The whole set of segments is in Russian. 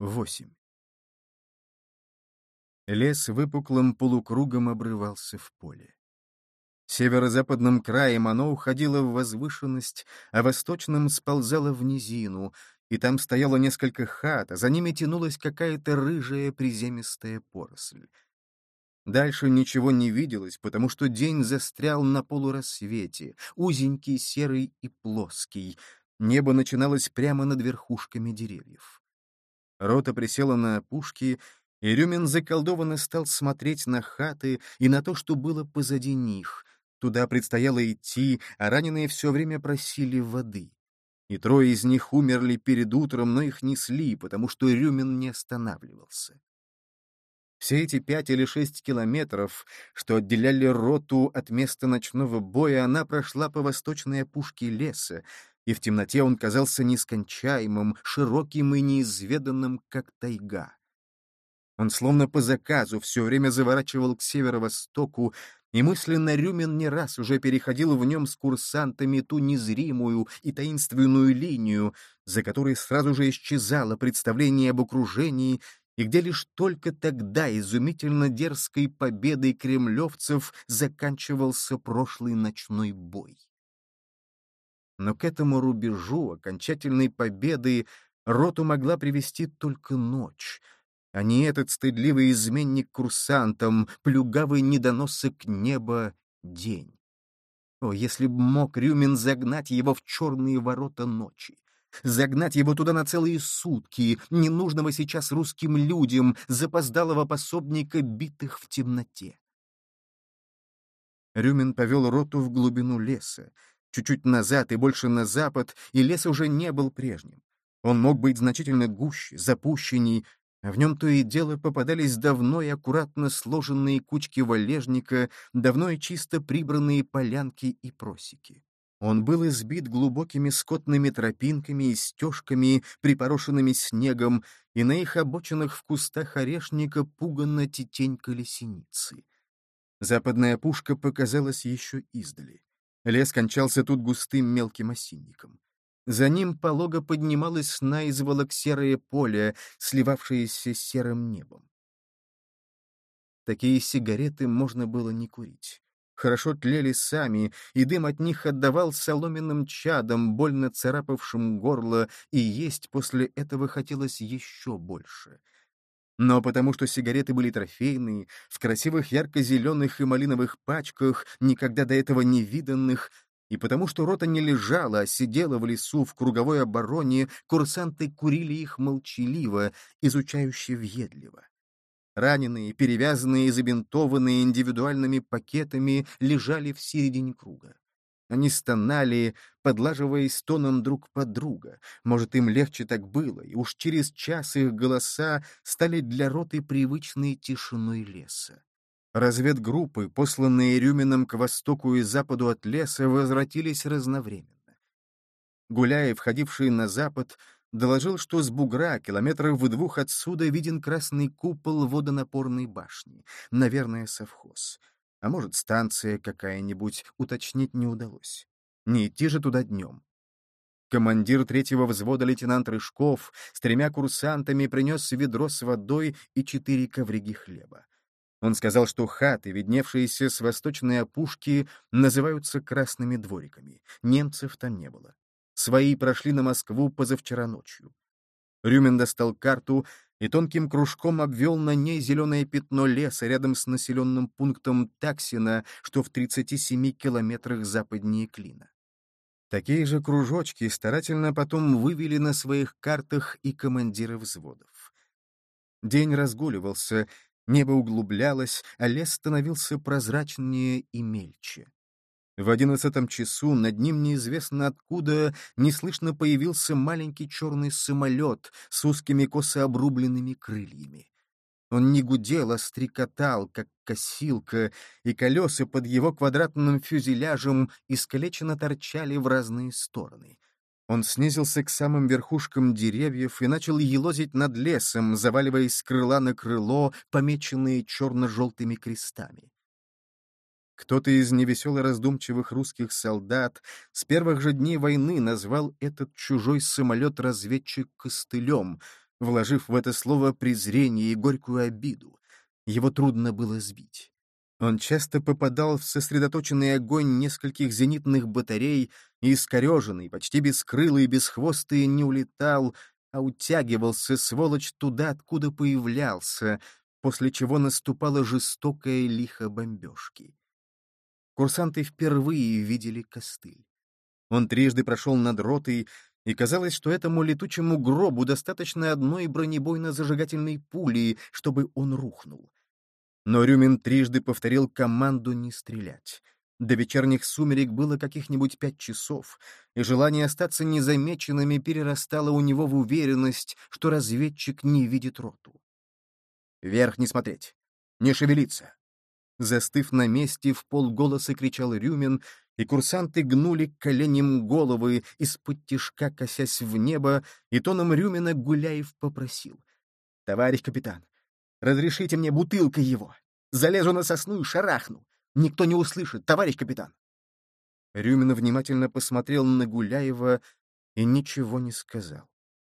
8. Лес выпуклым полукругом обрывался в поле. Северо-западным краем оно уходило в возвышенность, а восточным сползало в низину, и там стояло несколько хат, а за ними тянулась какая-то рыжая приземистая поросль. Дальше ничего не виделось, потому что день застрял на полурассвете, узенький, серый и плоский. Небо начиналось прямо над верхушками деревьев. Рота присела на опушки, и Рюмин заколдованно стал смотреть на хаты и на то, что было позади них. Туда предстояло идти, а раненые все время просили воды. И трое из них умерли перед утром, но их несли, потому что Рюмин не останавливался. Все эти пять или шесть километров, что отделяли роту от места ночного боя, она прошла по восточной опушке леса, и в темноте он казался нескончаемым, широким и неизведанным, как тайга. Он словно по заказу все время заворачивал к северо-востоку, и мысленно Рюмин не раз уже переходил в нем с курсантами ту незримую и таинственную линию, за которой сразу же исчезало представление об окружении, и где лишь только тогда изумительно дерзкой победой кремлевцев заканчивался прошлый ночной бой. Но к этому рубежу окончательной победы роту могла привести только ночь, а не этот стыдливый изменник курсантам, плюгавый недоносок неба день. О, если б мог Рюмин загнать его в черные ворота ночи! Загнать его туда на целые сутки, ненужного сейчас русским людям, запоздалого пособника, битых в темноте. Рюмин повел роту в глубину леса, чуть-чуть назад и больше на запад, и лес уже не был прежним. Он мог быть значительно гуще, запущенней, а в нем то и дело попадались давно и аккуратно сложенные кучки валежника, давно и чисто прибранные полянки и просеки. Он был избит глубокими скотными тропинками и стежками, припорошенными снегом, и на их обочинах в кустах орешника пуганно тетенькали синицы. Западная пушка показалась еще издали. Лес кончался тут густым мелким осинником. За ним полого поднималось на изволок серое поле, сливавшееся с серым небом. Такие сигареты можно было не курить. Хорошо тлели сами, и дым от них отдавал соломенным чадом, больно царапавшим горло, и есть после этого хотелось еще больше — но потому что сигареты были трофейные, в красивых ярко-зеленых и малиновых пачках, никогда до этого не виданных, и потому что рота не лежала, а сидела в лесу в круговой обороне, курсанты курили их молчаливо, изучающе въедливо. Раненые, перевязанные и забинтованные индивидуальными пакетами лежали в середине круга. Они стонали, подлаживаясь тоном друг под друга. Может, им легче так было, и уж через час их голоса стали для роты привычной тишиной леса. Разведгруппы, посланные Рюмином к востоку и западу от леса, возвратились разновременно. Гуляев, входивший на запад, доложил, что с бугра, километров в двух отсюда, виден красный купол водонапорной башни, наверное, совхоз а может, станция какая-нибудь, уточнить не удалось. Не идти же туда днем. Командир третьего взвода лейтенант Рыжков с тремя курсантами принес ведро с водой и четыре ковриги хлеба. Он сказал, что хаты, видневшиеся с восточной опушки, называются красными двориками. Немцев там не было. Свои прошли на Москву позавчера ночью. Рюмин достал карту и тонким кружком обвел на ней зеленое пятно леса рядом с населенным пунктом Таксина, что в 37 километрах западнее Клина. Такие же кружочки старательно потом вывели на своих картах и командиры взводов. День разгуливался, небо углублялось, а лес становился прозрачнее и мельче. В одиннадцатом часу над ним неизвестно откуда неслышно появился маленький черный самолет с узкими косо обрубленными крыльями. Он не гудел, а стрекотал, как косилка, и колеса под его квадратным фюзеляжем искалеченно торчали в разные стороны. Он снизился к самым верхушкам деревьев и начал елозить над лесом, заваливаясь с крыла на крыло, помеченные черно-желтыми крестами. Кто-то из невесело раздумчивых русских солдат с первых же дней войны назвал этот чужой самолет-разведчик костылем, вложив в это слово презрение и горькую обиду. Его трудно было сбить. Он часто попадал в сосредоточенный огонь нескольких зенитных батарей и искореженный, почти бескрылый и бесхвостый не улетал, а утягивался, сволочь, туда, откуда появлялся, после чего наступала жестокая лихо бомбежки. Курсанты впервые видели костыль. Он трижды прошел над ротой, и казалось, что этому летучему гробу достаточно одной бронебойно-зажигательной пули, чтобы он рухнул. Но Рюмин трижды повторил команду не стрелять. До вечерних сумерек было каких-нибудь пять часов, и желание остаться незамеченными перерастало у него в уверенность, что разведчик не видит роту. «Вверх не смотреть! Не шевелиться!» Застыв на месте, в полголоса кричал Рюмин, и курсанты гнули коленем головы, из-под тишка косясь в небо, и тоном Рюмина Гуляев попросил. «Товарищ капитан, разрешите мне бутылкой его. Залезу на сосну и шарахну. Никто не услышит, товарищ капитан!» Рюмин внимательно посмотрел на Гуляева и ничего не сказал.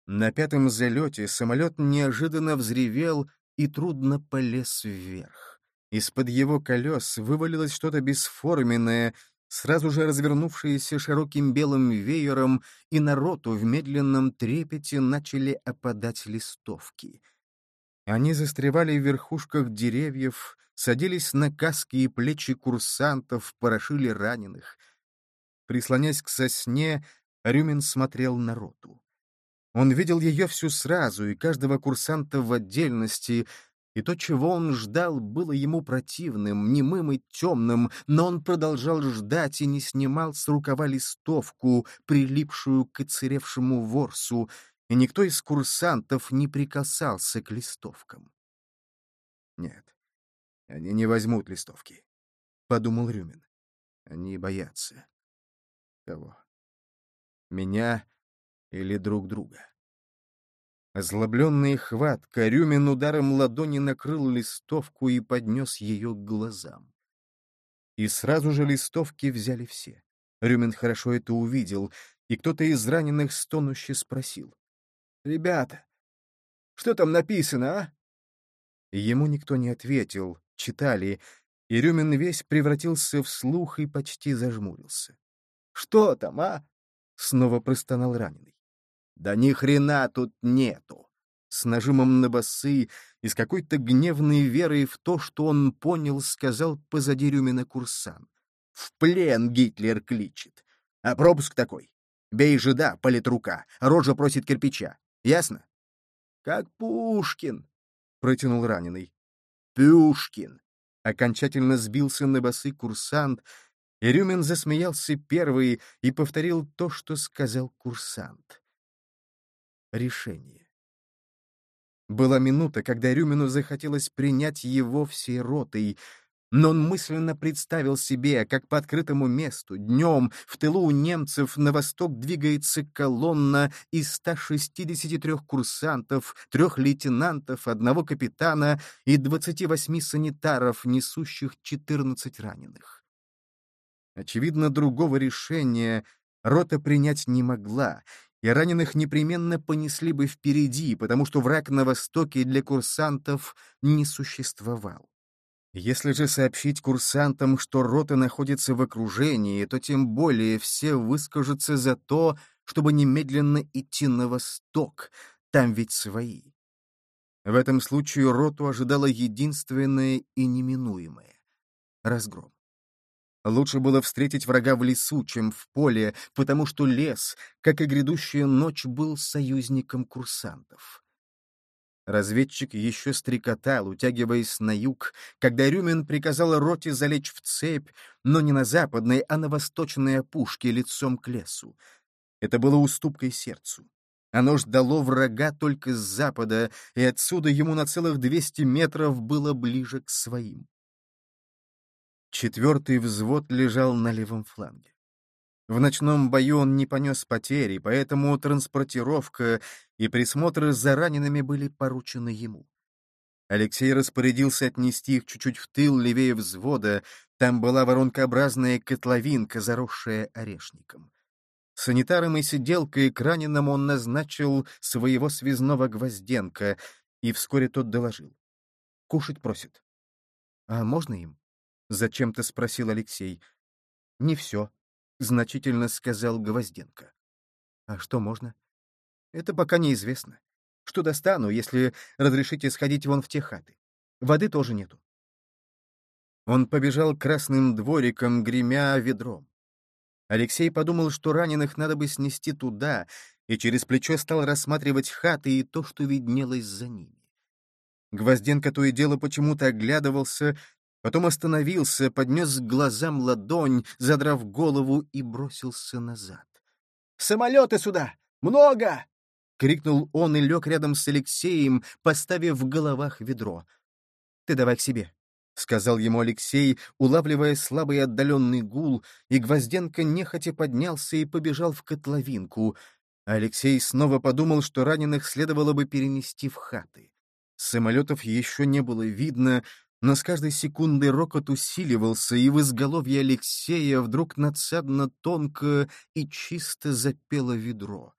На пятом залете самолет неожиданно взревел и трудно полез вверх. Из-под его колес вывалилось что-то бесформенное, сразу же развернувшееся широким белым веером, и народу в медленном трепете начали опадать листовки. Они застревали в верхушках деревьев, садились на каски и плечи курсантов, порошили раненых. Прислонясь к сосне, Рюмин смотрел на роту. Он видел ее всю сразу, и каждого курсанта в отдельности, и то, чего он ждал, было ему противным, немым и темным, но он продолжал ждать и не снимал с рукава листовку, прилипшую к оцеревшему ворсу, и никто из курсантов не прикасался к листовкам. «Нет, они не возьмут листовки», — подумал Рюмин. «Они боятся. Кого? Меня или друг друга?» Озлобленный хватка, Рюмин ударом ладони накрыл листовку и поднес ее к глазам. И сразу же листовки взяли все. Рюмин хорошо это увидел, и кто-то из раненых стонуще спросил. «Ребята, что там написано, а?» Ему никто не ответил, читали, и Рюмин весь превратился в слух и почти зажмурился. «Что там, а?» — снова простонал раненый. Да ни хрена тут нету. С нажимом на басы и с какой-то гневной верой в то, что он понял, сказал позади Рюмина курсан. В плен Гитлер кличет. А пропуск такой. Бей жида, политрука, рожа просит кирпича. Ясно? Как Пушкин, протянул раненый. Пушкин. Окончательно сбился на басы курсант, и Рюмин засмеялся первый и повторил то, что сказал курсант решение. Была минута, когда Рюмину захотелось принять его всей ротой, но он мысленно представил себе, как по открытому месту, днем, в тылу у немцев на восток двигается колонна из 163 курсантов, трех лейтенантов, одного капитана и 28 санитаров, несущих 14 раненых. Очевидно, другого решения рота принять не могла, и раненых непременно понесли бы впереди, потому что враг на востоке для курсантов не существовал. Если же сообщить курсантам, что рота находится в окружении, то тем более все выскажутся за то, чтобы немедленно идти на восток, там ведь свои. В этом случае роту ожидало единственное и неминуемое — разгром. Лучше было встретить врага в лесу, чем в поле, потому что лес, как и грядущая ночь, был союзником курсантов. Разведчик еще стрекотал, утягиваясь на юг, когда Рюмин приказал роте залечь в цепь, но не на западной, а на восточной опушке лицом к лесу. Это было уступкой сердцу. Оно ждало врага только с запада, и отсюда ему на целых двести метров было ближе к своим. Четвертый взвод лежал на левом фланге. В ночном бою он не понес потери, поэтому транспортировка и присмотр за ранеными были поручены ему. Алексей распорядился отнести их чуть-чуть в тыл левее взвода, там была воронкообразная котловинка, заросшая орешником. Санитаром и сиделкой к раненому он назначил своего связного Гвозденко, и вскоре тот доложил. Кушать просит. «А можно им?» — зачем-то спросил Алексей. «Не все», — значительно сказал Гвозденко. «А что можно?» «Это пока неизвестно. Что достану, если разрешите сходить вон в те хаты? Воды тоже нету». Он побежал красным двориком, гремя ведром. Алексей подумал, что раненых надо бы снести туда, и через плечо стал рассматривать хаты и то, что виднелось за ними. Гвозденко то и дело почему-то оглядывался, потом остановился, поднес к глазам ладонь, задрав голову и бросился назад. «Самолеты сюда! Много!» — крикнул он и лег рядом с Алексеем, поставив в головах ведро. «Ты давай к себе», — сказал ему Алексей, улавливая слабый отдаленный гул, и Гвозденко нехотя поднялся и побежал в котловинку. Алексей снова подумал, что раненых следовало бы перенести в хаты. Самолетов еще не было видно, но с каждой секундой рокот усиливался, и в изголовье Алексея вдруг надсадно тонко и чисто запело ведро.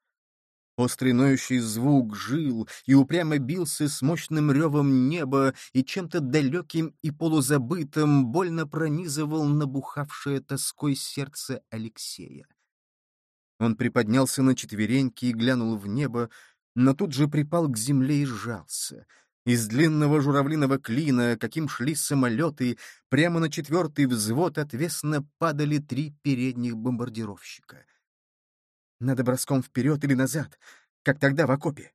Острый звук жил и упрямо бился с мощным ревом неба и чем-то далеким и полузабытым больно пронизывал набухавшее тоской сердце Алексея. Он приподнялся на четвереньки и глянул в небо, но тут же припал к земле и сжался. Из длинного журавлиного клина, каким шли самолеты, прямо на четвертый взвод отвесно падали три передних бомбардировщика. Надо броском вперед или назад, как тогда в окопе.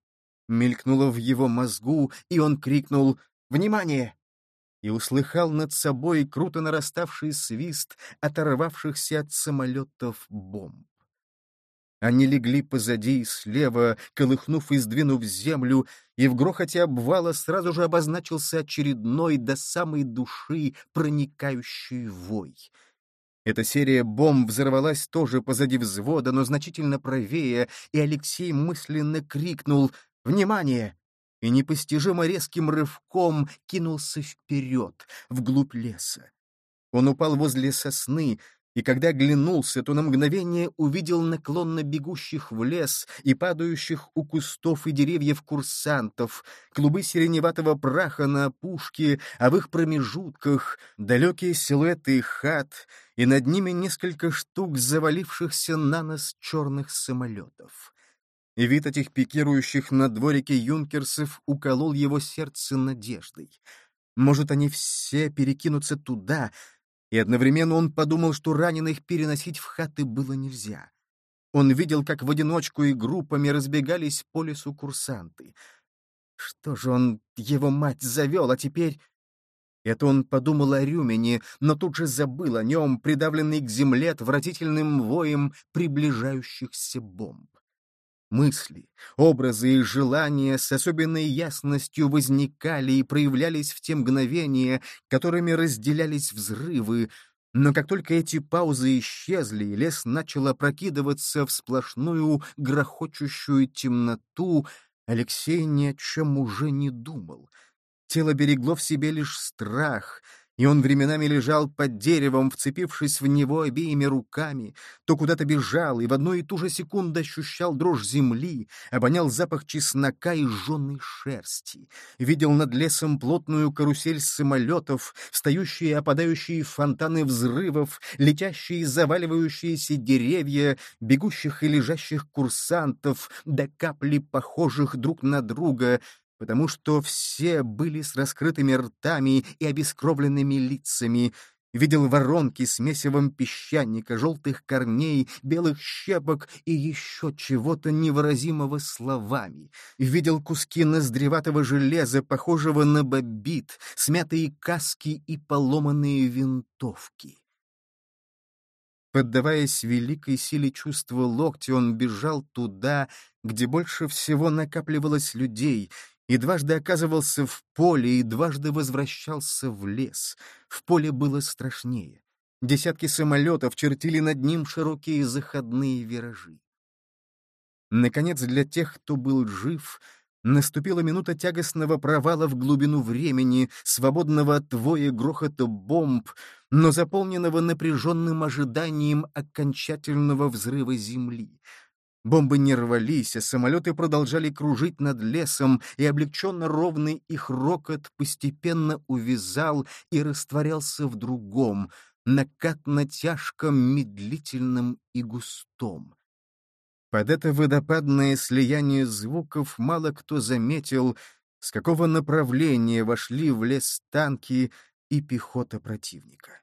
Мелькнуло в его мозгу, и он крикнул «Внимание!» и услыхал над собой круто нараставший свист оторвавшихся от самолетов бомб. Они легли позади и слева, колыхнув и сдвинув землю, и в грохоте обвала сразу же обозначился очередной до самой души проникающий вой — эта серия бомб взорвалась тоже позади взвода, но значительно правее, и Алексей мысленно крикнул «Внимание!» и непостижимо резким рывком кинулся вперед, вглубь леса. Он упал возле сосны, и когда глянулся, то на мгновение увидел наклонно бегущих в лес и падающих у кустов и деревьев курсантов, клубы сиреневатого праха на опушке, а в их промежутках далекие силуэты хат, и над ними несколько штук завалившихся на нос черных самолетов. И вид этих пикирующих на дворике юнкерсов уколол его сердце надеждой. Может, они все перекинутся туда — и одновременно он подумал, что раненых переносить в хаты было нельзя. Он видел, как в одиночку и группами разбегались по лесу курсанты. Что же он, его мать, завел, а теперь... Это он подумал о Рюмине, но тут же забыл о нем, придавленный к земле отвратительным воем приближающихся бомб. Мысли, образы и желания с особенной ясностью возникали и проявлялись в те мгновения, которыми разделялись взрывы, но как только эти паузы исчезли, лес начал опрокидываться в сплошную грохочущую темноту, Алексей ни о чем уже не думал. Тело берегло в себе лишь страх — и он временами лежал под деревом, вцепившись в него обеими руками, то куда-то бежал и в одну и ту же секунду ощущал дрожь земли, обонял запах чеснока и жженой шерсти, видел над лесом плотную карусель самолетов, встающие и опадающие фонтаны взрывов, летящие и заваливающиеся деревья, бегущих и лежащих курсантов, до капли похожих друг на друга, потому что все были с раскрытыми ртами и обескровленными лицами, видел воронки с месивом песчаника, желтых корней, белых щепок и еще чего-то невыразимого словами, видел куски ноздреватого железа, похожего на бобит, смятые каски и поломанные винтовки. Поддаваясь великой силе чувства локтя, он бежал туда, где больше всего накапливалось людей, и дважды оказывался в поле, и дважды возвращался в лес. В поле было страшнее. Десятки самолетов чертили над ним широкие заходные виражи. Наконец, для тех, кто был жив, Наступила минута тягостного провала в глубину времени, свободного от воя грохота бомб, но заполненного напряженным ожиданием окончательного взрыва Земли. Бомбы не рвались, а самолеты продолжали кружить над лесом, и облегченно ровный их рокот постепенно увязал и растворялся в другом, накатно-тяжком, медлительном и густом. Под это водопадное слияние звуков мало кто заметил, с какого направления вошли в лес танки и пехота противника.